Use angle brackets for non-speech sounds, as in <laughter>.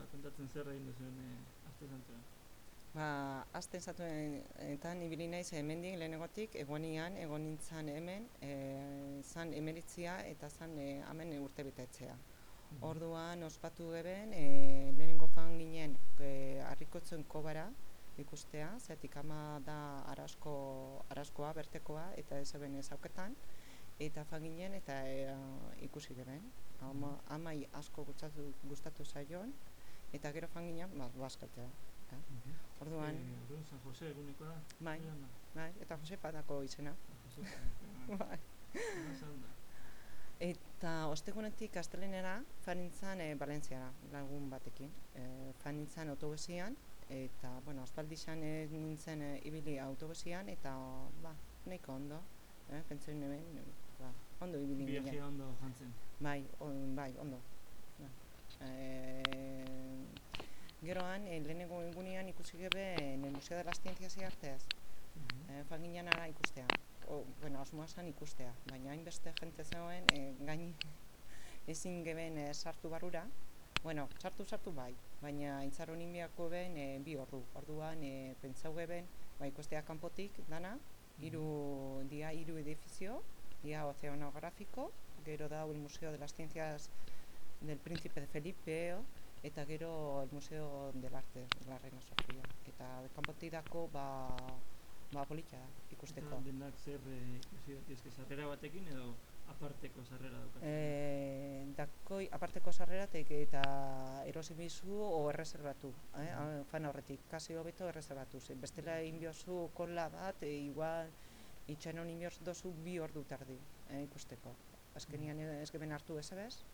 ba, kontatzen zer egin duzuen e, aste santuan. Ba, azten zatuetan ibili naiz hemendik lehenegotik, egoanian, egon nintzen hemen, e, zan emeritzia eta zan e, hemen urte betetzea. Mhm. Orduan ospatu geben, e, lehenengo fan ginen e, harrikotzen kobara ikustea, zeatik ama da arasko, araskoa, bertekoa, eta ez eben ez auketan, eta fan ginen eta e, ikusi geben. Ama, amai asko gustatu, gustatu zaion, eta gero fan ginen, ba, baskatzea. Eh? Orduan, E, orduan San Jose egunekoa da? bai, da? bai, eta Josepa dako izena. Jose, Bai. <laughs> Da? Eta ostegunetik astelenera fanintzan e, Valentziara lagun batekin. E, fanintzan autobusian eta bueno, aspaldixan e, nintzen e, ibili autobusian eta ba, nahiko ondo. Eh, pentsen hemen, ba, ondo ibili ginen. Viajea ondo jantzen. Bai, on, bai, ondo. Ba. E, geroan, e, lehenengo egunean ikusi gebe en el Museo de las Ciencias y Artes. Mhm. E, fan ara ikustea. O, bueno, asmoa zen ikustea, baina hainbeste jente zegoen, e, gaini <laughs> ezin geben e, sartu barrura. Bueno, sartu sartu bai, baina intzaro nimiako ben e, bi ordu. Orduan e, pentsau geben, ba, ikustea kanpotik dana, hiru dia hiru edifizio, dia oceanográfico, gero da el Museo de las Ciencias del Príncipe de Felipe, eta gero el Museo del Arte de la Reina Sofía. Eta kanpotik dako ba, ba polita ikusteko. Eta dendak zer e, ikusi sarrera batekin edo aparteko sarrera daukazu? E, dakoi aparteko sarreratek eta erosi bizu o erreserbatu, eh? Mhm. fan horretik, kasi hobeto erreserbatu. Ze bestela inbiozu kola bat, e, igual itxanon inbioz dozu bi ordu tardi eh, ikusteko. Azkenian ez geben hartu ez ebez,